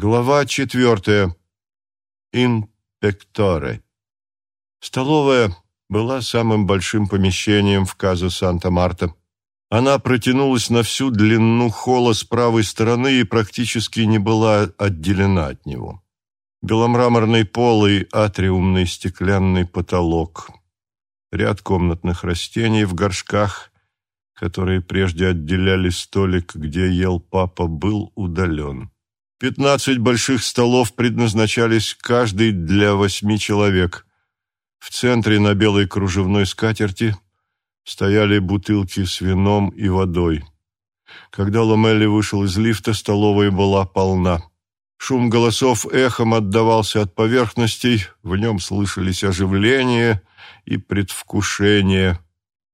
Глава четвертая. Инпекторе. Столовая была самым большим помещением в Каза Санта-Марта. Она протянулась на всю длину холла с правой стороны и практически не была отделена от него. Беломраморный пол и атриумный стеклянный потолок. Ряд комнатных растений в горшках, которые прежде отделяли столик, где ел папа, был удален. Пятнадцать больших столов предназначались каждый для восьми человек. В центре на белой кружевной скатерти стояли бутылки с вином и водой. Когда Ломелли вышел из лифта, столовая была полна. Шум голосов эхом отдавался от поверхностей, в нем слышались оживление и предвкушение,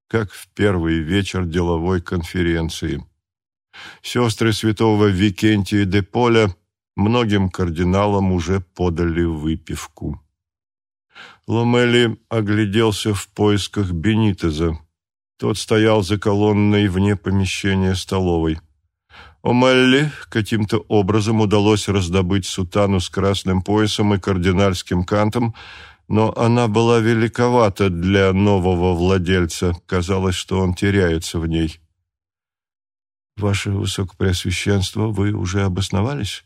как в первый вечер деловой конференции. Сестры святого Викентия де Поля многим кардиналам уже подали выпивку. Ломели огляделся в поисках Бенитеза. Тот стоял за колонной вне помещения столовой. Омелли каким-то образом удалось раздобыть сутану с красным поясом и кардинальским кантом, но она была великовата для нового владельца. Казалось, что он теряется в ней. «Ваше Высокопреосвященство, вы уже обосновались?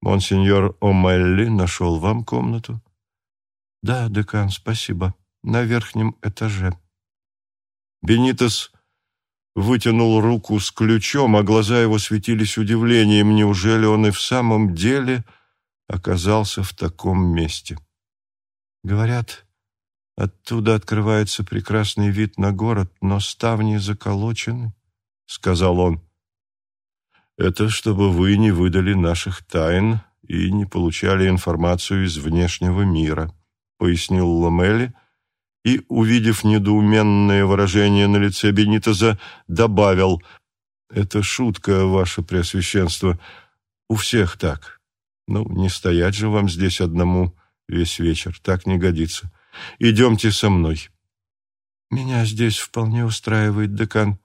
Монсеньор О'Мелли нашел вам комнату?» «Да, декан, спасибо. На верхнем этаже». Бенитос вытянул руку с ключом, а глаза его светились удивлением. Неужели он и в самом деле оказался в таком месте? Говорят, оттуда открывается прекрасный вид на город, но ставни заколочены, — сказал он. Это чтобы вы не выдали наших тайн и не получали информацию из внешнего мира, пояснил Ламели и, увидев недоуменное выражение на лице Бенитоза, добавил «Это шутка, ваше преосвященство. У всех так. Ну, не стоять же вам здесь одному весь вечер. Так не годится. Идемте со мной». «Меня здесь вполне устраивает декан.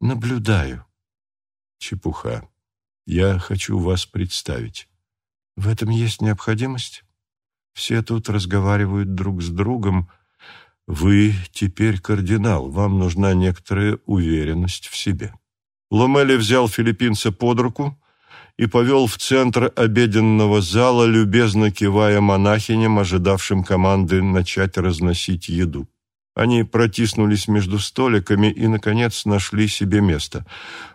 Наблюдаю». Чепуха. Я хочу вас представить. В этом есть необходимость? Все тут разговаривают друг с другом. Вы теперь кардинал, вам нужна некоторая уверенность в себе. Ломели взял филиппинца под руку и повел в центр обеденного зала, любезно кивая монахиням, ожидавшим команды начать разносить еду. Они протиснулись между столиками и, наконец, нашли себе место.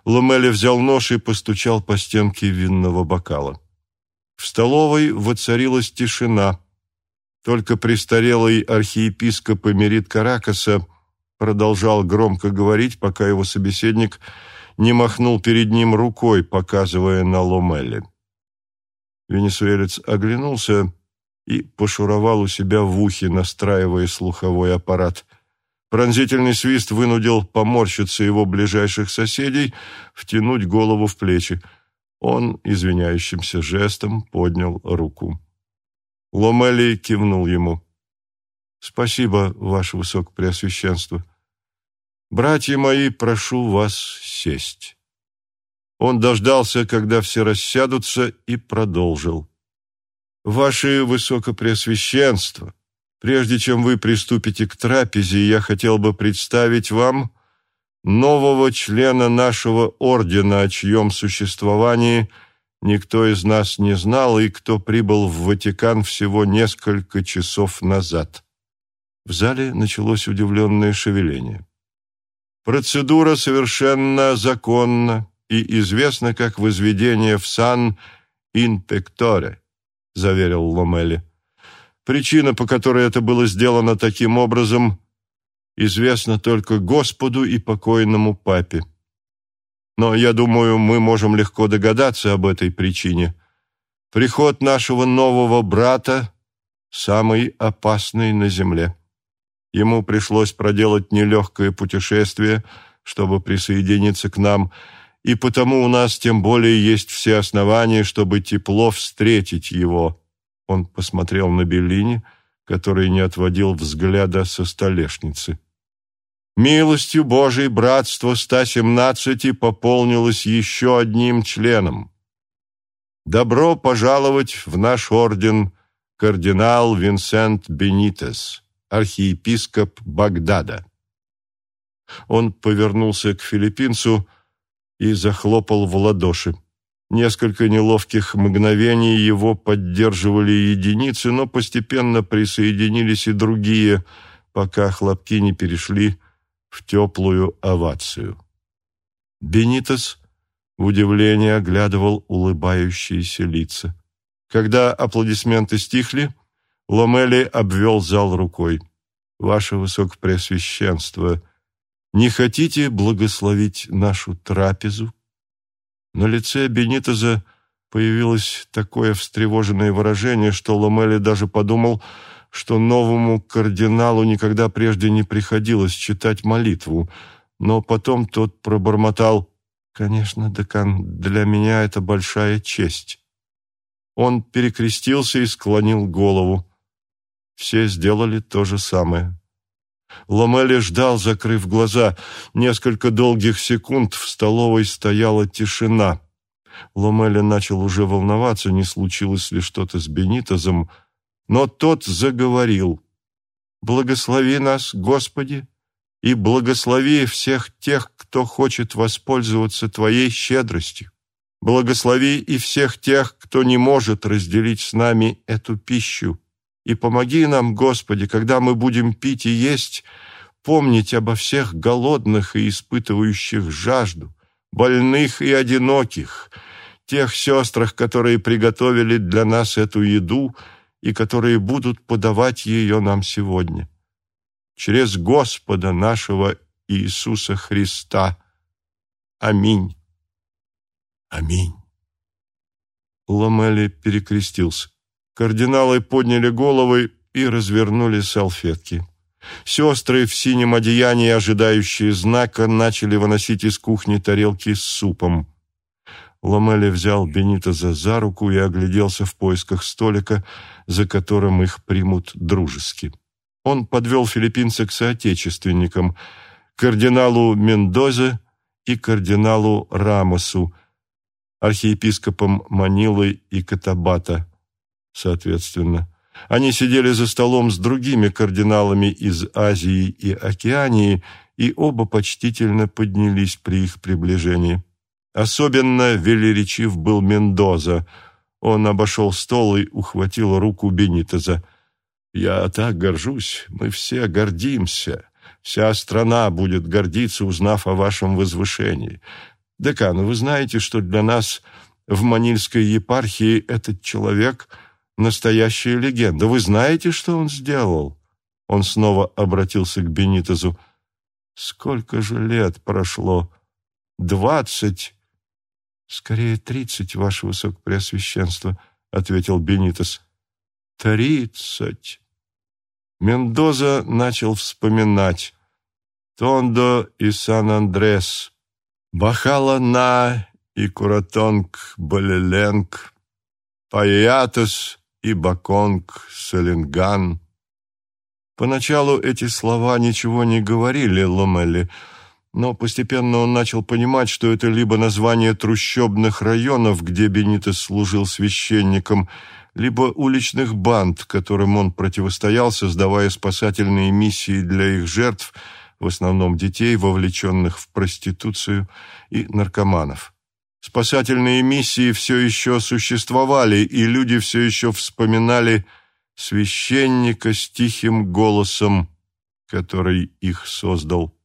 Ломели взял нож и постучал по стенке винного бокала. В столовой воцарилась тишина. Только престарелый архиепископ Эмерит Каракаса продолжал громко говорить, пока его собеседник не махнул перед ним рукой, показывая на Ломели. Венесуэлец оглянулся и пошуровал у себя в ухе, настраивая слуховой аппарат. Пронзительный свист вынудил поморщиться его ближайших соседей, втянуть голову в плечи. Он извиняющимся жестом поднял руку. Ломели кивнул ему. «Спасибо, ваше высокопреосвященство. Братья мои, прошу вас сесть». Он дождался, когда все рассядутся, и продолжил. «Ваше Высокопреосвященство, прежде чем вы приступите к трапезе, я хотел бы представить вам нового члена нашего ордена, о чьем существовании никто из нас не знал и кто прибыл в Ватикан всего несколько часов назад». В зале началось удивленное шевеление. Процедура совершенно законна и известна как возведение в сан инпекторе заверил Ломели. Причина, по которой это было сделано таким образом, известна только Господу и покойному папе. Но я думаю, мы можем легко догадаться об этой причине. Приход нашего нового брата самый опасный на земле. Ему пришлось проделать нелегкое путешествие, чтобы присоединиться к нам, и потому у нас тем более есть все основания, чтобы тепло встретить его». Он посмотрел на Беллини, который не отводил взгляда со столешницы. «Милостью Божией братство 117 пополнилось еще одним членом. Добро пожаловать в наш орден, кардинал Винсент Бенитес, архиепископ Багдада. Он повернулся к филиппинцу и захлопал в ладоши. Несколько неловких мгновений его поддерживали единицы, но постепенно присоединились и другие, пока хлопки не перешли в теплую овацию. Бенитес в удивлении оглядывал улыбающиеся лица. Когда аплодисменты стихли, Ломели обвел зал рукой. «Ваше Высокопреосвященство, не хотите благословить нашу трапезу?» На лице Бенитоза появилось такое встревоженное выражение, что Ломели даже подумал, что новому кардиналу никогда прежде не приходилось читать молитву, но потом тот пробормотал «Конечно, декан, для меня это большая честь». Он перекрестился и склонил голову. Все сделали то же самое. Ломели ждал, закрыв глаза. Несколько долгих секунд в столовой стояла тишина. Ломели начал уже волноваться, не случилось ли что-то с Бенитозом, но тот заговорил. «Благослови нас, Господи, и благослови всех тех, кто хочет воспользоваться Твоей щедростью. Благослови и всех тех, кто не может разделить с нами эту пищу. И помоги нам, Господи, когда мы будем пить и есть, помнить обо всех голодных и испытывающих жажду, больных и одиноких, тех сестрах, которые приготовили для нас эту еду – и которые будут подавать ее нам сегодня. Через Господа нашего Иисуса Христа. Аминь. Аминь. Ламели перекрестился. Кардиналы подняли головы и развернули салфетки. Сестры в синем одеянии, ожидающие знака, начали выносить из кухни тарелки с супом. Ламели взял Бенитоза за руку и огляделся в поисках столика, за которым их примут дружески. Он подвел филиппинца к соотечественникам, кардиналу Мендозе и кардиналу Рамосу, архиепископам Манилы и Катабата, соответственно. Они сидели за столом с другими кардиналами из Азии и Океании, и оба почтительно поднялись при их приближении. Особенно велеречив был Мендоза. Он обошел стол и ухватил руку Бенитеза. «Я так горжусь, мы все гордимся. Вся страна будет гордиться, узнав о вашем возвышении. Декан, вы знаете, что для нас в Манильской епархии этот человек — настоящая легенда. Вы знаете, что он сделал?» Он снова обратился к Бенитезу. «Сколько же лет прошло? Двадцать «Скорее тридцать, ваше высокопреосвященство», — ответил Бенитос. «Тридцать!» Мендоза начал вспоминать. Тондо и Сан-Андрес, Бахала-На и Куратонг-Балеленг, Паятос и Баконг-Салинган. Поначалу эти слова ничего не говорили Ломели, — но постепенно он начал понимать, что это либо название трущобных районов, где Бенитес служил священником, либо уличных банд, которым он противостоял, создавая спасательные миссии для их жертв, в основном детей, вовлеченных в проституцию и наркоманов. Спасательные миссии все еще существовали, и люди все еще вспоминали священника с тихим голосом, который их создал.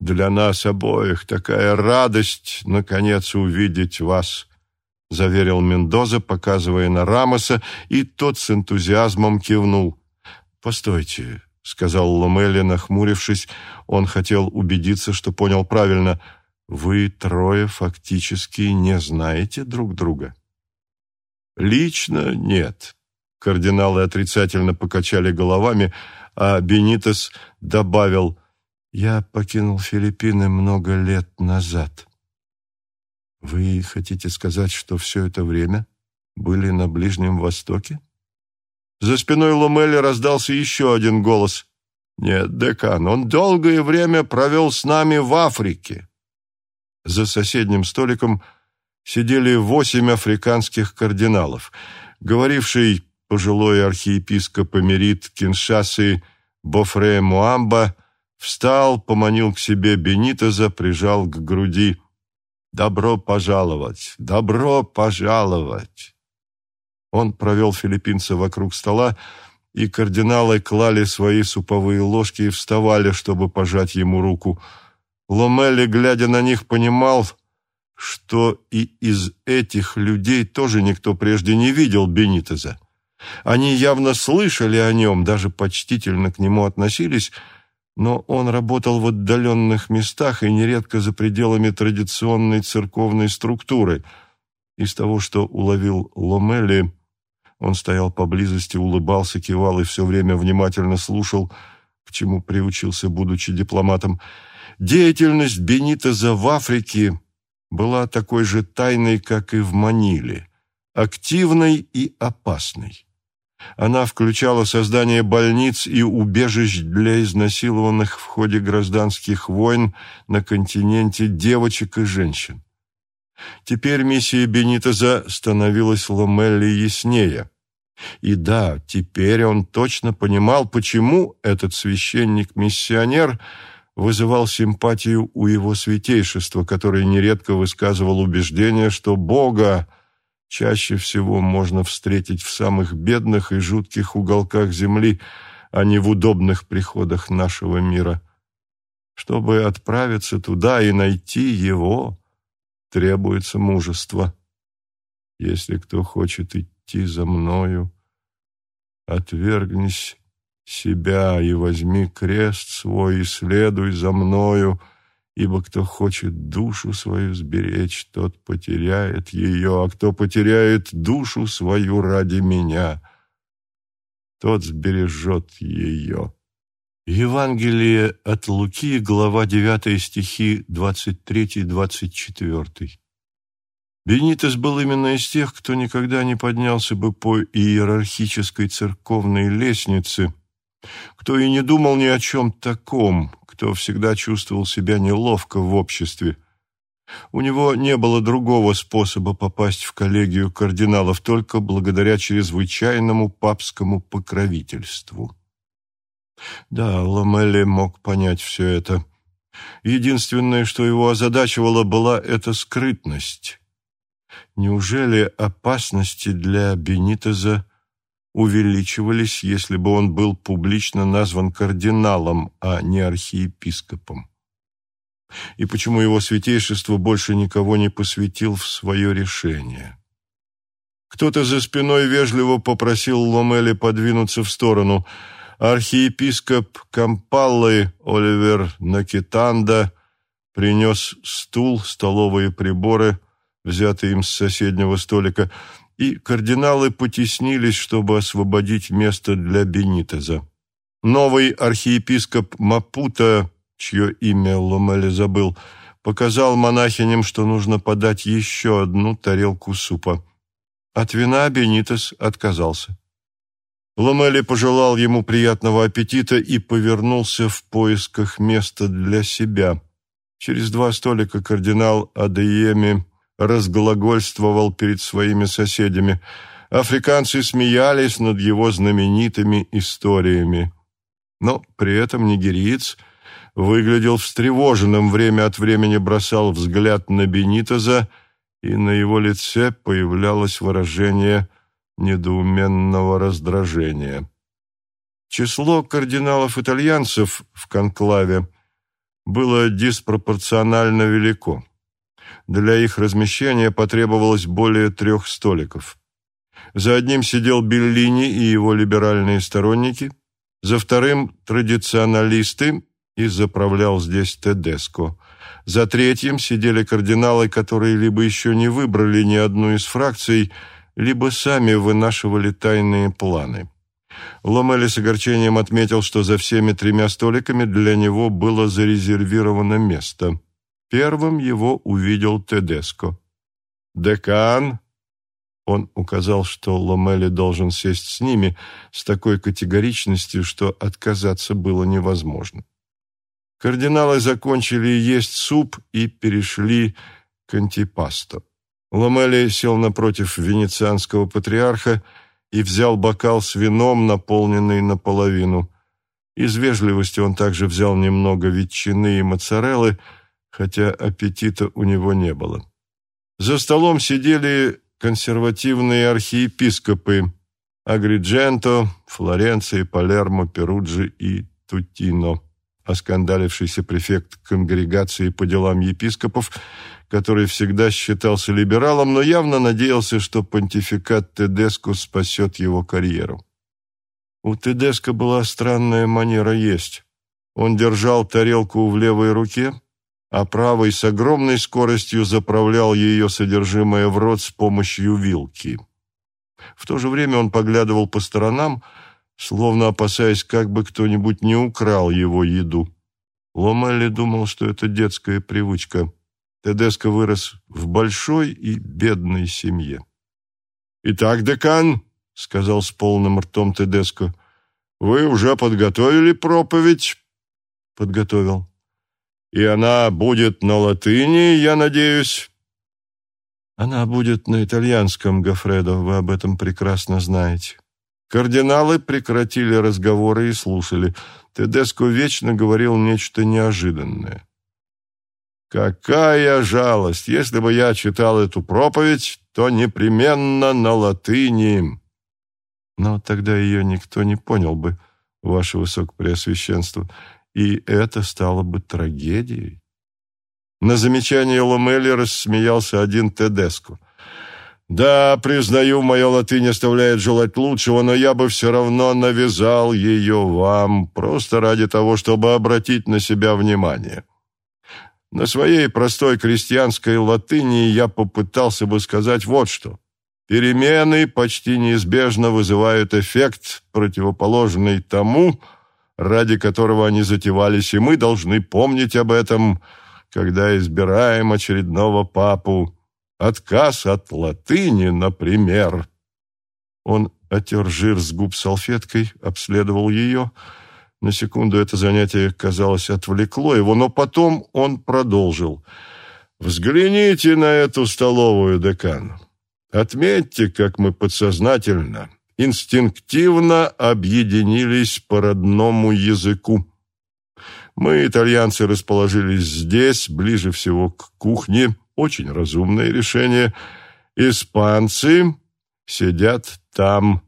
Для нас обоих такая радость, наконец, увидеть вас, — заверил Мендоза, показывая на Рамоса, и тот с энтузиазмом кивнул. — Постойте, — сказал Ломели, нахмурившись, он хотел убедиться, что понял правильно. — Вы трое фактически не знаете друг друга? — Лично нет. Кардиналы отрицательно покачали головами, а Бенитес добавил — я покинул Филиппины много лет назад. Вы хотите сказать, что все это время были на Ближнем Востоке? За спиной Ломели раздался еще один голос. Нет, декан, он долгое время провел с нами в Африке. За соседним столиком сидели восемь африканских кардиналов. Говоривший пожилой архиепископ Эмерит Киншасы Бофре Муамба встал, поманил к себе Бенитоза, прижал к груди. «Добро пожаловать! Добро пожаловать!» Он провел филиппинца вокруг стола, и кардиналы клали свои суповые ложки и вставали, чтобы пожать ему руку. Ломели, глядя на них, понимал, что и из этих людей тоже никто прежде не видел Бенитеза. Они явно слышали о нем, даже почтительно к нему относились, но он работал в отдаленных местах и нередко за пределами традиционной церковной структуры. Из того, что уловил Ломели, он стоял поблизости, улыбался, кивал и все время внимательно слушал, к чему приучился, будучи дипломатом. Деятельность Бенитеза в Африке была такой же тайной, как и в Маниле, активной и опасной. Она включала создание больниц и убежищ для изнасилованных в ходе гражданских войн на континенте девочек и женщин. Теперь миссия Бенитеза становилась Ломелли яснее. И да, теперь он точно понимал, почему этот священник-миссионер вызывал симпатию у его святейшества, который нередко высказывал убеждение, что Бога чаще всего можно встретить в самых бедных и жутких уголках земли, а не в удобных приходах нашего мира. Чтобы отправиться туда и найти его, требуется мужество. Если кто хочет идти за мною, отвергнись себя и возьми крест свой и следуй за мною, ибо кто хочет душу свою сберечь, тот потеряет ее, а кто потеряет душу свою ради меня, тот сбережет ее». Евангелие от Луки, глава 9 стихи 23-24. Бенитес был именно из тех, кто никогда не поднялся бы по иерархической церковной лестнице, кто и не думал ни о чем таком, кто всегда чувствовал себя неловко в обществе. У него не было другого способа попасть в коллегию кардиналов только благодаря чрезвычайному папскому покровительству. Да, Ламелли мог понять все это. Единственное, что его озадачивало, была эта скрытность. Неужели опасности для Бенитеза увеличивались, если бы он был публично назван кардиналом, а не архиепископом? И почему его святейшество больше никого не посвятил в свое решение? Кто-то за спиной вежливо попросил Ломели подвинуться в сторону – Архиепископ Кампаллы Оливер Накитанда принес стул, столовые приборы, взятые им с соседнего столика, и кардиналы потеснились, чтобы освободить место для Бенитеза. Новый архиепископ Мапута, чье имя Ломели забыл, показал монахиням, что нужно подать еще одну тарелку супа. От вина Бенитес отказался. Ломели пожелал ему приятного аппетита и повернулся в поисках места для себя. Через два столика кардинал Адееми разглагольствовал перед своими соседями. Африканцы смеялись над его знаменитыми историями. Но при этом нигериец выглядел встревоженным, время от времени бросал взгляд на Бенитоза, и на его лице появлялось выражение недоуменного раздражения. Число кардиналов-итальянцев в конклаве было диспропорционально велико. Для их размещения потребовалось более трех столиков. За одним сидел Беллини и его либеральные сторонники, за вторым – традиционалисты, и заправлял здесь Тедеско. За третьим сидели кардиналы, которые либо еще не выбрали ни одну из фракций – либо сами вынашивали тайные планы. Ломели с огорчением отметил, что за всеми тремя столиками для него было зарезервировано место. Первым его увидел Тедеско. «Декан!» Он указал, что Ломели должен сесть с ними с такой категоричностью, что отказаться было невозможно. Кардиналы закончили есть суп и перешли к антипасту. Ламели сел напротив венецианского патриарха и взял бокал с вином, наполненный наполовину. Из вежливости он также взял немного ветчины и моцареллы, хотя аппетита у него не было. За столом сидели консервативные архиепископы Агридженто, Флоренции, Палермо, Перуджи и Тутино, оскандалившийся префект конгрегации по делам епископов, который всегда считался либералом, но явно надеялся, что понтификат Тедеско спасет его карьеру. У Тедеско была странная манера есть. Он держал тарелку в левой руке, а правой с огромной скоростью заправлял ее содержимое в рот с помощью вилки. В то же время он поглядывал по сторонам, словно опасаясь, как бы кто-нибудь не украл его еду. Ломелли думал, что это детская привычка. Тедеско вырос в большой и бедной семье. «Итак, декан», — сказал с полным ртом Тедеско, — «вы уже подготовили проповедь?» «Подготовил». «И она будет на латыни, я надеюсь?» «Она будет на итальянском, Гофредо, вы об этом прекрасно знаете». Кардиналы прекратили разговоры и слушали. Тедеско вечно говорил нечто неожиданное. Какая жалость! Если бы я читал эту проповедь, то непременно на латыни. Но тогда ее никто не понял бы, ваше высокопреосвященство, и это стало бы трагедией. На замечание Ломели рассмеялся один Тедеско. «Да, признаю, моя латынь оставляет желать лучшего, но я бы все равно навязал ее вам, просто ради того, чтобы обратить на себя внимание». На своей простой крестьянской латыни я попытался бы сказать вот что. Перемены почти неизбежно вызывают эффект, противоположный тому, ради которого они затевались, и мы должны помнить об этом, когда избираем очередного папу. Отказ от латыни, например. Он отер жир с губ салфеткой, обследовал ее — на секунду это занятие, казалось, отвлекло его, но потом он продолжил. «Взгляните на эту столовую, декан. Отметьте, как мы подсознательно, инстинктивно объединились по родному языку. Мы, итальянцы, расположились здесь, ближе всего к кухне. Очень разумное решение. Испанцы сидят там,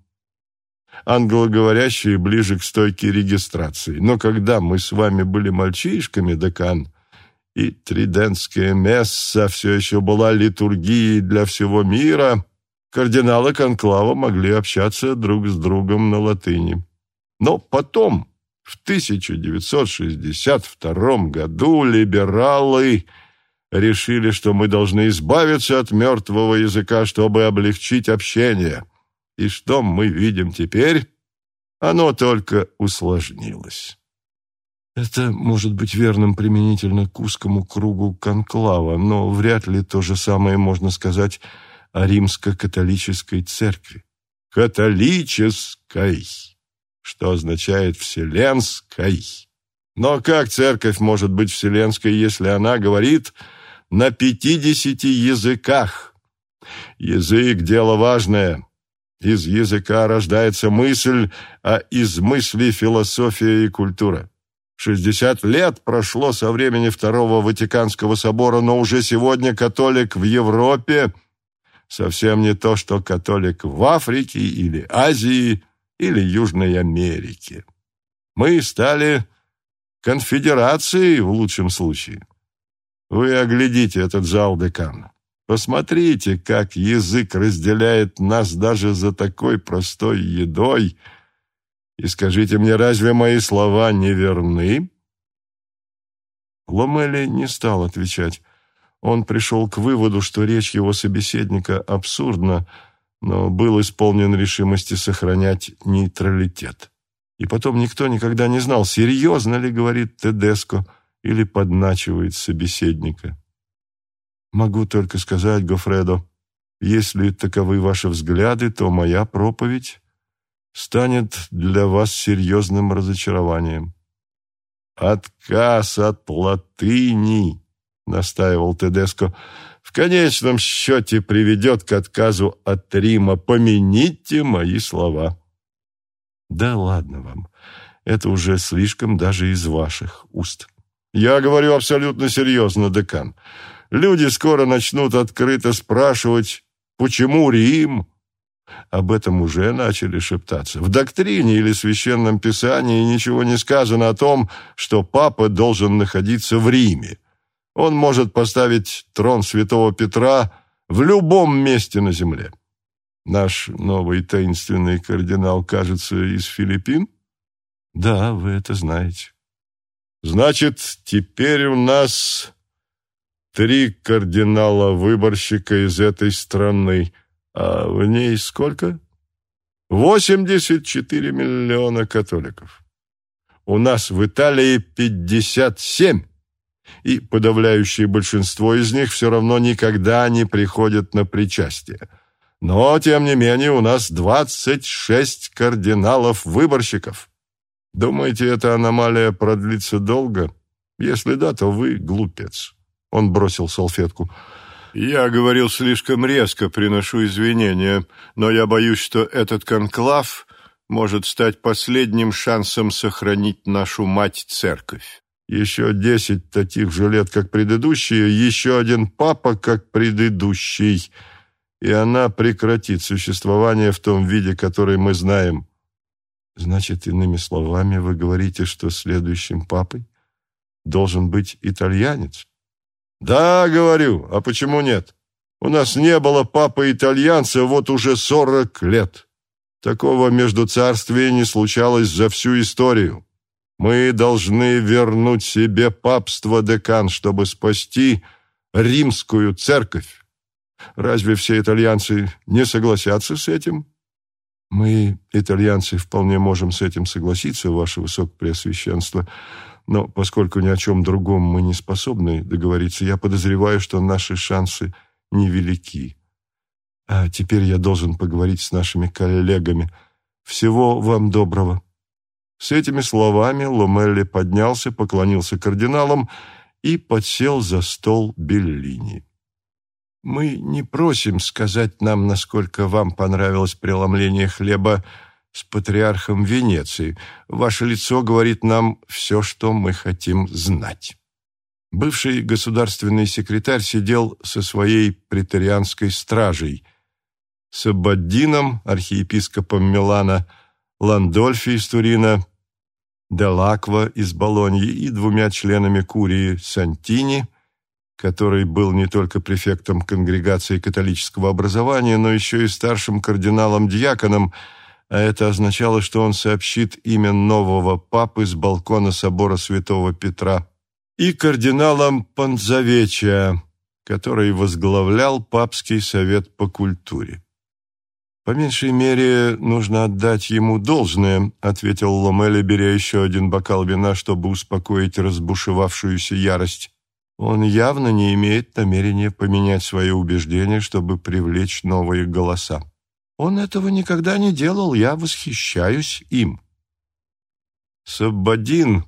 англоговорящие ближе к стойке регистрации. Но когда мы с вами были мальчишками, декан, и тридентская месса все еще была литургией для всего мира, кардиналы конклава могли общаться друг с другом на латыни. Но потом, в 1962 году, либералы решили, что мы должны избавиться от мертвого языка, чтобы облегчить общение. И что мы видим теперь? Оно только усложнилось. Это может быть верным применительно к узкому кругу конклава, но вряд ли то же самое можно сказать о римско-католической церкви. Католической, что означает вселенской. Но как церковь может быть вселенской, если она говорит на пятидесяти языках? Язык – дело важное. Из языка рождается мысль, а из мысли философия и культура. Шестьдесят лет прошло со времени Второго Ватиканского собора, но уже сегодня католик в Европе совсем не то, что католик в Африке или Азии или Южной Америке. Мы стали конфедерацией в лучшем случае. Вы оглядите этот зал декана. Посмотрите, как язык разделяет нас даже за такой простой едой. И скажите мне, разве мои слова не верны?» Ломели не стал отвечать. Он пришел к выводу, что речь его собеседника абсурдна, но был исполнен решимости сохранять нейтралитет. И потом никто никогда не знал, серьезно ли говорит Тедеско или подначивает собеседника. Могу только сказать, Гофредо, если таковы ваши взгляды, то моя проповедь станет для вас серьезным разочарованием. «Отказ от латыни», — настаивал Тедеско, — в конечном счете приведет к отказу от Рима. Помяните мои слова. Да ладно вам, это уже слишком даже из ваших уст. Я говорю абсолютно серьезно, декан. Люди скоро начнут открыто спрашивать, почему Рим? Об этом уже начали шептаться. В доктрине или священном писании ничего не сказано о том, что папа должен находиться в Риме. Он может поставить трон святого Петра в любом месте на земле. Наш новый таинственный кардинал, кажется, из Филиппин? Да, вы это знаете. Значит, теперь у нас три кардинала-выборщика из этой страны, а в ней сколько? 84 миллиона католиков. У нас в Италии 57, и подавляющее большинство из них все равно никогда не приходят на причастие. Но, тем не менее, у нас 26 кардиналов-выборщиков. Думаете, эта аномалия продлится долго? Если да, то вы глупец. Он бросил салфетку. Я говорил слишком резко, приношу извинения, но я боюсь, что этот конклав может стать последним шансом сохранить нашу мать-церковь. Еще десять таких же лет, как предыдущие, еще один папа, как предыдущий, и она прекратит существование в том виде, который мы знаем. Значит, иными словами, вы говорите, что следующим папой должен быть итальянец? Да, говорю, а почему нет? У нас не было папы-итальянца вот уже сорок лет. Такого междуцарствия не случалось за всю историю. Мы должны вернуть себе папство декан, чтобы спасти римскую церковь. Разве все итальянцы не согласятся с этим? Мы, итальянцы, вполне можем с этим согласиться, ваше высокопреосвященство, но поскольку ни о чем другом мы не способны договориться, я подозреваю, что наши шансы невелики. А теперь я должен поговорить с нашими коллегами. Всего вам доброго». С этими словами Ломелли поднялся, поклонился кардиналам и подсел за стол Беллини. Мы не просим сказать нам, насколько вам понравилось преломление хлеба с патриархом Венеции. Ваше лицо говорит нам все, что мы хотим знать. Бывший государственный секретарь сидел со своей претарианской стражей, с Аббадином, архиепископом Милана, Ландольфи из Турина, Делаква из Болоньи и двумя членами Курии Сантини – который был не только префектом конгрегации католического образования, но еще и старшим кардиналом-диаконом, а это означало, что он сообщит имя нового папы с балкона собора святого Петра, и кардиналом Панзавечия, который возглавлял папский совет по культуре. «По меньшей мере, нужно отдать ему должное», — ответил Ломели, беря еще один бокал вина, чтобы успокоить разбушевавшуюся ярость. Он явно не имеет намерения поменять свои убеждения, чтобы привлечь новые голоса. Он этого никогда не делал, я восхищаюсь им. Саббадин,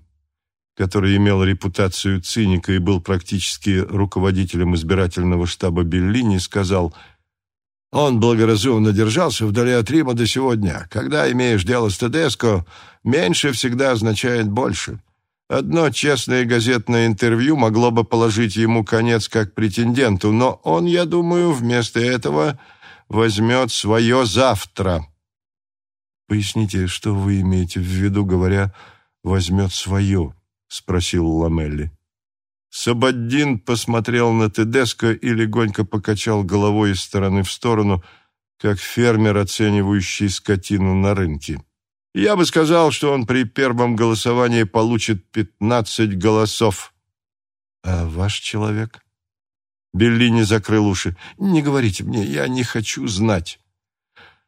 который имел репутацию циника и был практически руководителем избирательного штаба Беллини, сказал, «Он благоразумно держался вдали от Рима до сегодня. Когда имеешь дело с Тедеско, меньше всегда означает больше». Одно честное газетное интервью могло бы положить ему конец как претенденту, но он, я думаю, вместо этого возьмет свое завтра. Поясните, что вы имеете в виду, говоря «возьмет свое», — спросил Ламелли. Сабаддин посмотрел на Тедеско и легонько покачал головой из стороны в сторону, как фермер, оценивающий скотину на рынке. Я бы сказал, что он при первом голосовании получит пятнадцать голосов. А ваш человек? Беллини закрыл уши. Не говорите мне, я не хочу знать.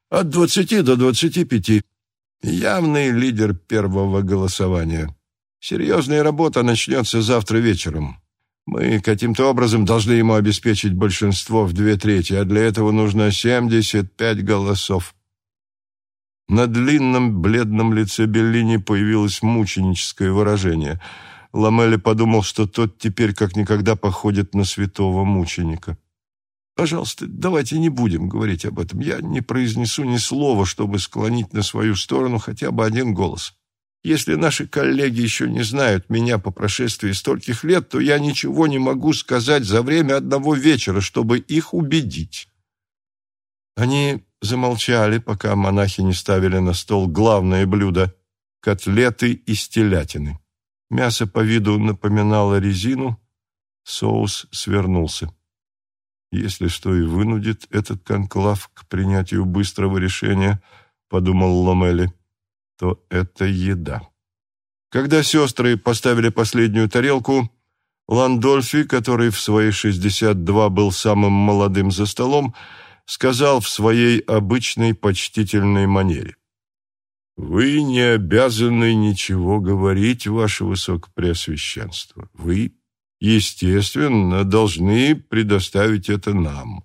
От двадцати до двадцати пяти. Явный лидер первого голосования. Серьезная работа начнется завтра вечером. Мы каким-то образом должны ему обеспечить большинство в две трети, а для этого нужно семьдесят пять голосов. На длинном бледном лице Беллини появилось мученическое выражение. Ламелли подумал, что тот теперь как никогда походит на святого мученика. Пожалуйста, давайте не будем говорить об этом. Я не произнесу ни слова, чтобы склонить на свою сторону хотя бы один голос. Если наши коллеги еще не знают меня по прошествии стольких лет, то я ничего не могу сказать за время одного вечера, чтобы их убедить». Они замолчали, пока монахи не ставили на стол главное блюдо – котлеты из телятины. Мясо по виду напоминало резину, соус свернулся. Если что и вынудит этот конклав к принятию быстрого решения, подумал Ломели, то это еда. Когда сестры поставили последнюю тарелку, Ландольфи, который в свои 62 был самым молодым за столом, сказал в своей обычной почтительной манере. «Вы не обязаны ничего говорить, ваше высокопреосвященство. Вы, естественно, должны предоставить это нам.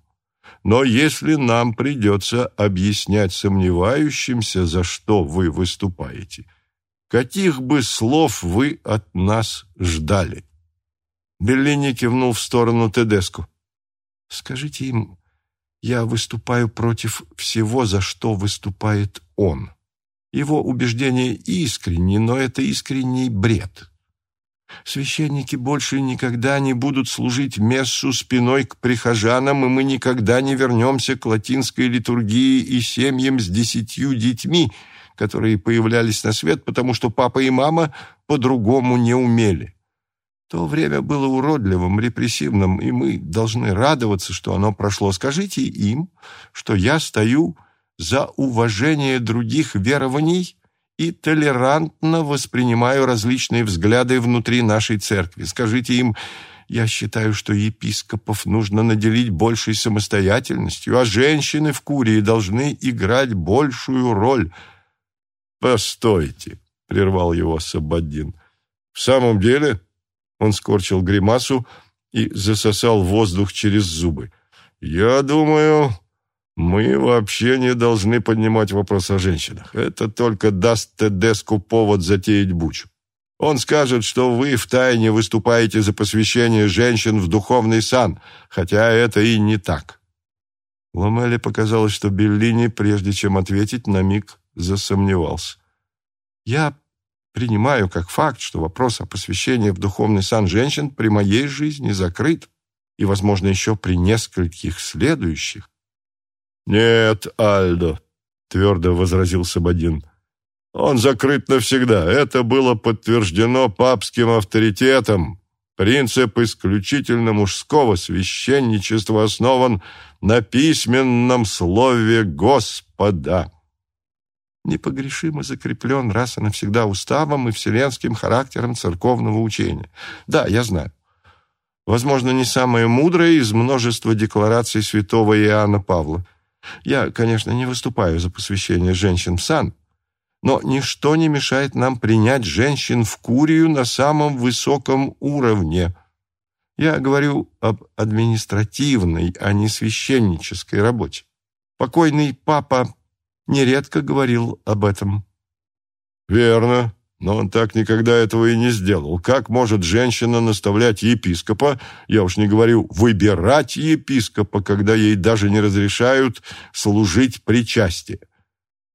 Но если нам придется объяснять сомневающимся, за что вы выступаете, каких бы слов вы от нас ждали?» Беллини кивнул в сторону Тедеску. «Скажите им, я выступаю против всего, за что выступает он. Его убеждения искренни, но это искренний бред. Священники больше никогда не будут служить мессу спиной к прихожанам, и мы никогда не вернемся к латинской литургии и семьям с десятью детьми, которые появлялись на свет, потому что папа и мама по-другому не умели. То время было уродливым, репрессивным, и мы должны радоваться, что оно прошло. Скажите им, что я стою за уважение других верований и толерантно воспринимаю различные взгляды внутри нашей церкви. Скажите им, я считаю, что епископов нужно наделить большей самостоятельностью, а женщины в Курии должны играть большую роль. «Постойте», — прервал его Сабаддин. «В самом деле...» Он скорчил гримасу и засосал воздух через зубы. «Я думаю, мы вообще не должны поднимать вопрос о женщинах. Это только даст Тедеску повод затеять бучу. Он скажет, что вы втайне выступаете за посвящение женщин в духовный сан, хотя это и не так». Ломеле показалось, что Беллини, прежде чем ответить, на миг засомневался. «Я принимаю как факт, что вопрос о посвящении в духовный сан женщин при моей жизни закрыт, и, возможно, еще при нескольких следующих. «Нет, Альдо», — твердо возразил Сабадин, — «он закрыт навсегда. Это было подтверждено папским авторитетом. Принцип исключительно мужского священничества основан на письменном слове Господа» непогрешимо закреплен раз и навсегда уставом и вселенским характером церковного учения. Да, я знаю. Возможно, не самое мудрое из множества деклараций святого Иоанна Павла. Я, конечно, не выступаю за посвящение женщин в сан, но ничто не мешает нам принять женщин в курию на самом высоком уровне. Я говорю об административной, а не священнической работе. Покойный папа нередко говорил об этом. «Верно, но он так никогда этого и не сделал. Как может женщина наставлять епископа, я уж не говорю, выбирать епископа, когда ей даже не разрешают служить причастие?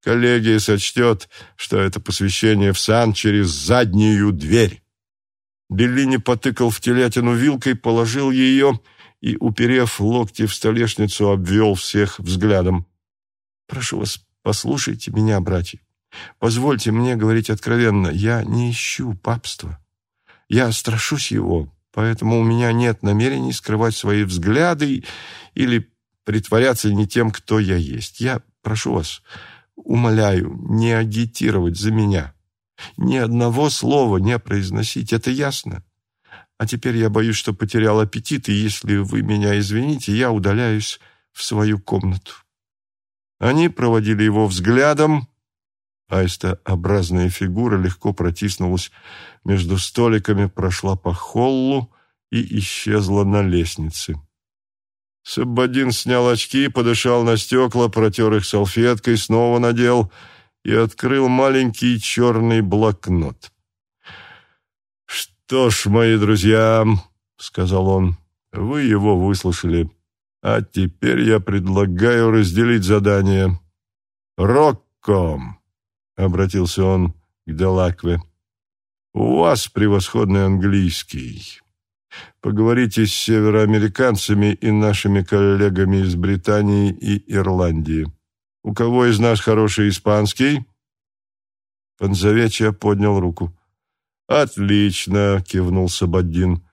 Коллегия сочтет, что это посвящение в сан через заднюю дверь». Беллини потыкал в телятину вилкой, положил ее и, уперев локти в столешницу, обвел всех взглядом. «Прошу вас, Послушайте меня, братья. Позвольте мне говорить откровенно. Я не ищу папства. Я страшусь его, поэтому у меня нет намерений скрывать свои взгляды или притворяться не тем, кто я есть. Я прошу вас, умоляю, не агитировать за меня. Ни одного слова не произносить, это ясно. А теперь я боюсь, что потерял аппетит, и если вы меня извините, я удаляюсь в свою комнату. Они проводили его взглядом. Аистообразная фигура легко протиснулась между столиками, прошла по холлу и исчезла на лестнице. Саббадин снял очки, подышал на стекла, протер их салфеткой, снова надел и открыл маленький черный блокнот. «Что ж, мои друзья», — сказал он, — «вы его выслушали. А теперь я предлагаю разделить задание. «Рокко», — обратился он к Делакве, — «у вас превосходный английский. Поговорите с североамериканцами и нашими коллегами из Британии и Ирландии. У кого из нас хороший испанский?» Панзавечья поднял руку. «Отлично!» — кивнул Сабаддин.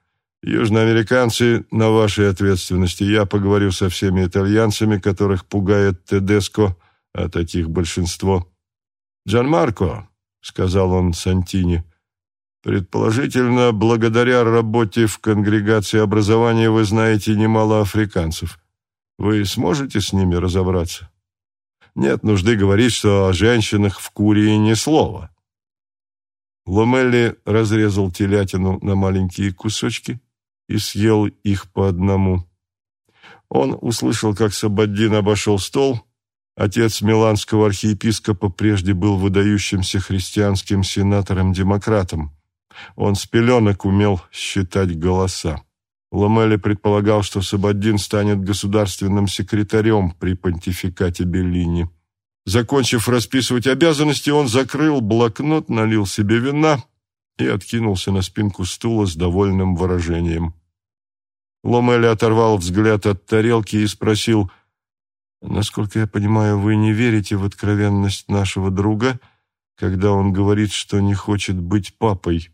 «Южноамериканцы на вашей ответственности. Я поговорю со всеми итальянцами, которых пугает Тедеско, а таких большинство». «Джанмарко», — сказал он Сантини, — «предположительно, благодаря работе в конгрегации образования вы знаете немало африканцев. Вы сможете с ними разобраться?» Нет нужды говорить, что о женщинах в Курии ни слова. Ломелли разрезал телятину на маленькие кусочки и съел их по одному. Он услышал, как Сабаддин обошел стол. Отец миланского архиепископа прежде был выдающимся христианским сенатором-демократом. Он с пеленок умел считать голоса. Ламелли предполагал, что Сабаддин станет государственным секретарем при понтификате Беллини. Закончив расписывать обязанности, он закрыл блокнот, налил себе вина и откинулся на спинку стула с довольным выражением. Ломели оторвал взгляд от тарелки и спросил, «Насколько я понимаю, вы не верите в откровенность нашего друга, когда он говорит, что не хочет быть папой?»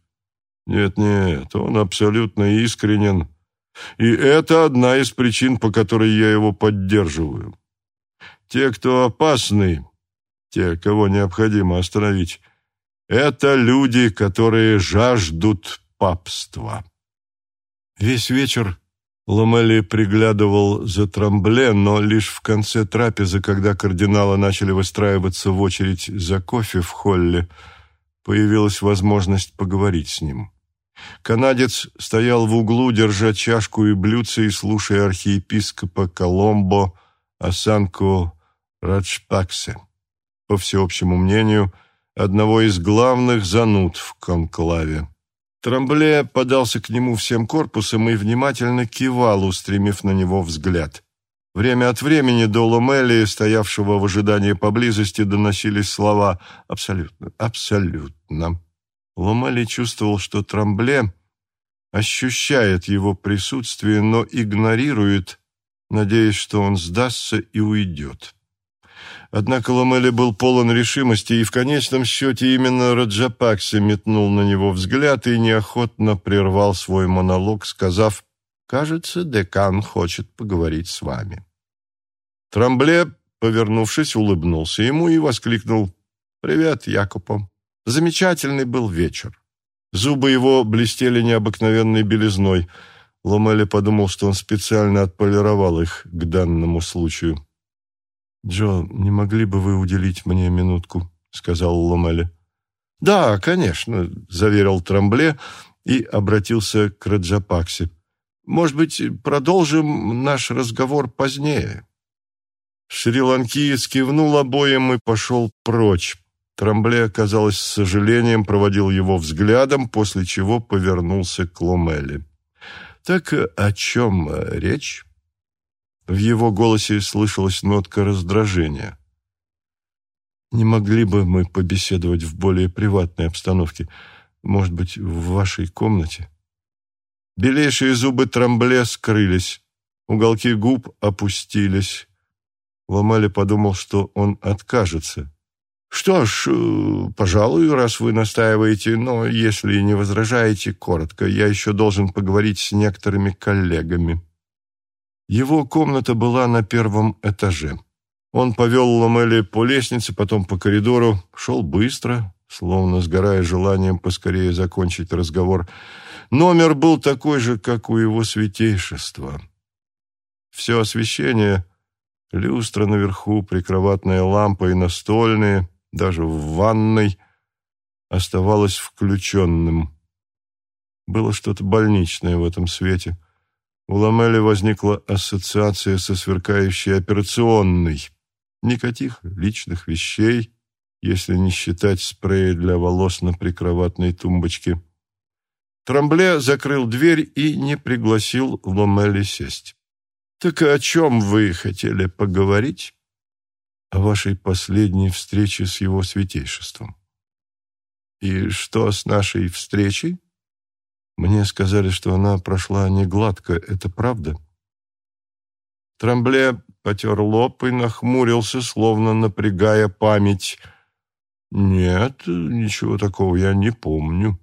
«Нет-нет, он абсолютно искренен». И это одна из причин, по которой я его поддерживаю. Те, кто опасны, те, кого необходимо остановить, это люди, которые жаждут папства. Весь вечер Ламели приглядывал за Трамбле, но лишь в конце трапезы, когда кардиналы начали выстраиваться в очередь за кофе в холле, появилась возможность поговорить с ним. Канадец стоял в углу, держа чашку и блюдце и слушая архиепископа Коломбо Асанко Раджпаксе, по всеобщему мнению, одного из главных зануд в конклаве. Трамбле подался к нему всем корпусом и внимательно кивал, устремив на него взгляд. Время от времени до Ломели, стоявшего в ожидании поблизости, доносились слова «абсолютно, абсолютно». Ломали чувствовал, что Трамбле ощущает его присутствие, но игнорирует, надеясь, что он сдастся и уйдет. Однако Ломели был полон решимости, и в конечном счете именно Раджапакси метнул на него взгляд и неохотно прервал свой монолог, сказав «Кажется, декан хочет поговорить с вами». Трамбле, повернувшись, улыбнулся ему и воскликнул «Привет, Якупом». Замечательный был вечер. Зубы его блестели необыкновенной белизной. Ломели подумал, что он специально отполировал их к данному случаю. «Джо, не могли бы вы уделить мне минутку?» — сказал Ломели. «Да, конечно», — заверил Трамбле и обратился к Раджапаксе. «Может быть, продолжим наш разговор позднее?» Шри-Ланкиец кивнул обоим и пошел прочь. Трамбле, казалось, с сожалением проводил его взглядом, после чего повернулся к Ломелли. «Так о чем речь?» В его голосе слышалась нотка раздражения. «Не могли бы мы побеседовать в более приватной обстановке? Может быть, в вашей комнате?» Белейшие зубы Трамбле скрылись, уголки губ опустились. Ломали подумал, что он откажется «Что ж, э, пожалуй, раз вы настаиваете, но если не возражаете, коротко, я еще должен поговорить с некоторыми коллегами». Его комната была на первом этаже. Он повел Ламели по лестнице, потом по коридору, шел быстро, словно сгорая желанием поскорее закончить разговор. Номер был такой же, как у его святейшества. Все освещение, люстра наверху, прикроватная лампа и настольные — даже в ванной, оставалось включенным. Было что-то больничное в этом свете. У Ламели возникла ассоциация со сверкающей операционной. Никаких личных вещей, если не считать спрея для волос на прикроватной тумбочке. Трамбле закрыл дверь и не пригласил Ломели сесть. Так о чем вы хотели поговорить? О вашей последней встрече с его святейшеством. И что с нашей встречей? Мне сказали, что она прошла не гладко. Это правда? Трамбле потер лоб и нахмурился, словно напрягая память. «Нет, ничего такого я не помню».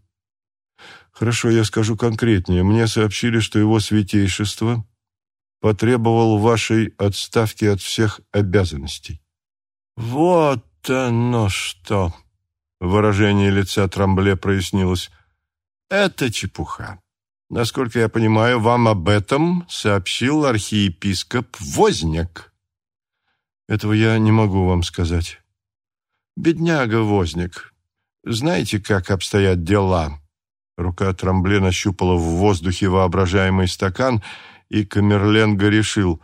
«Хорошо, я скажу конкретнее. Мне сообщили, что его святейшество потребовал вашей отставки от всех обязанностей». «Вот оно что!» Выражение лица Трамбле прояснилось. «Это чепуха. Насколько я понимаю, вам об этом сообщил архиепископ Возняк». «Этого я не могу вам сказать». «Бедняга Возняк. Знаете, как обстоят дела?» Рука Трамбле нащупала в воздухе воображаемый стакан, и Камерленго решил,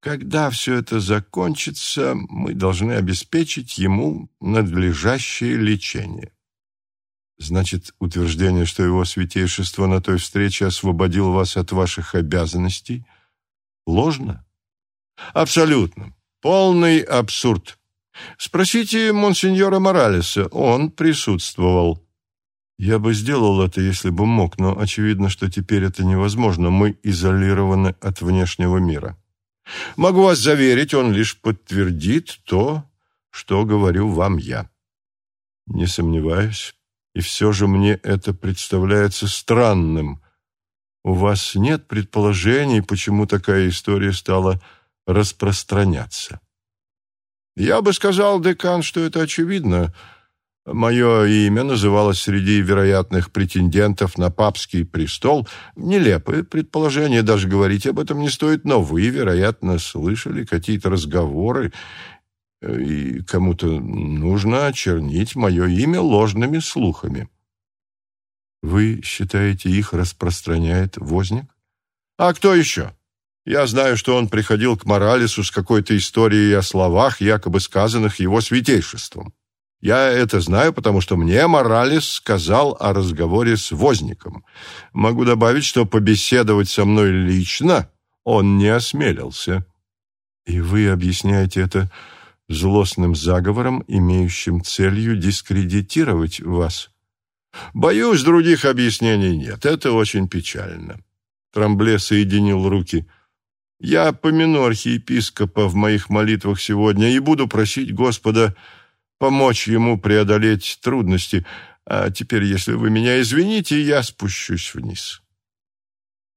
когда все это закончится, мы должны обеспечить ему надлежащее лечение. Значит, утверждение, что его святейшество на той встрече освободил вас от ваших обязанностей, ложно? Абсолютно. Полный абсурд. Спросите монсеньора Моралеса, он присутствовал. Я бы сделал это, если бы мог, но очевидно, что теперь это невозможно. Мы изолированы от внешнего мира. Могу вас заверить, он лишь подтвердит то, что говорю вам я. Не сомневаюсь, и все же мне это представляется странным. У вас нет предположений, почему такая история стала распространяться? Я бы сказал, декан, что это очевидно. Мое имя называлось среди вероятных претендентов на папский престол. Нелепое предположение, даже говорить об этом не стоит, но вы, вероятно, слышали какие-то разговоры, и кому-то нужно очернить мое имя ложными слухами. Вы считаете, их распространяет Возник? А кто еще? Я знаю, что он приходил к Моралесу с какой-то историей о словах, якобы сказанных его святейшеством. Я это знаю, потому что мне Моралес сказал о разговоре с Возником. Могу добавить, что побеседовать со мной лично он не осмелился. И вы объясняете это злостным заговором, имеющим целью дискредитировать вас? Боюсь, других объяснений нет. Это очень печально. Трамбле соединил руки. Я помяну архиепископа в моих молитвах сегодня и буду просить Господа помочь ему преодолеть трудности. А теперь, если вы меня извините, я спущусь вниз».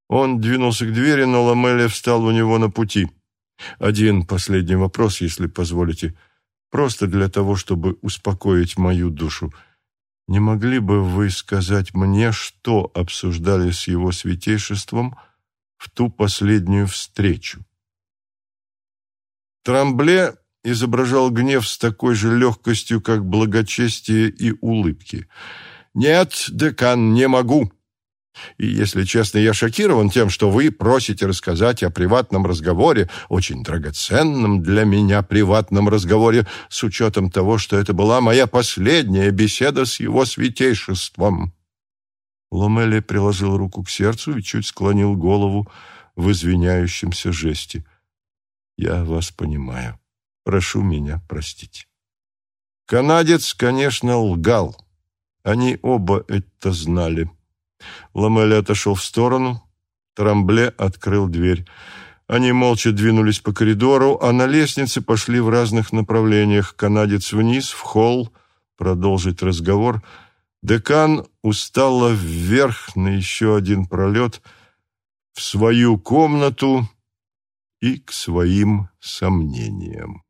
Он двинулся к двери, но Ламелия встал у него на пути. «Один последний вопрос, если позволите. Просто для того, чтобы успокоить мою душу. Не могли бы вы сказать мне, что обсуждали с его святейшеством в ту последнюю встречу?» Трамбле изображал гнев с такой же легкостью, как благочестие и улыбки. «Нет, декан, не могу. И, если честно, я шокирован тем, что вы просите рассказать о приватном разговоре, очень драгоценном для меня приватном разговоре, с учетом того, что это была моя последняя беседа с его святейшеством». Ломели приложил руку к сердцу и чуть склонил голову в извиняющемся жесте. «Я вас понимаю». Прошу меня простить. Канадец, конечно, лгал. Они оба это знали. Ламель отошел в сторону. Трамбле открыл дверь. Они молча двинулись по коридору, а на лестнице пошли в разных направлениях. Канадец вниз, в холл, продолжить разговор. Декан устало вверх на еще один пролет в свою комнату и к своим сомнениям.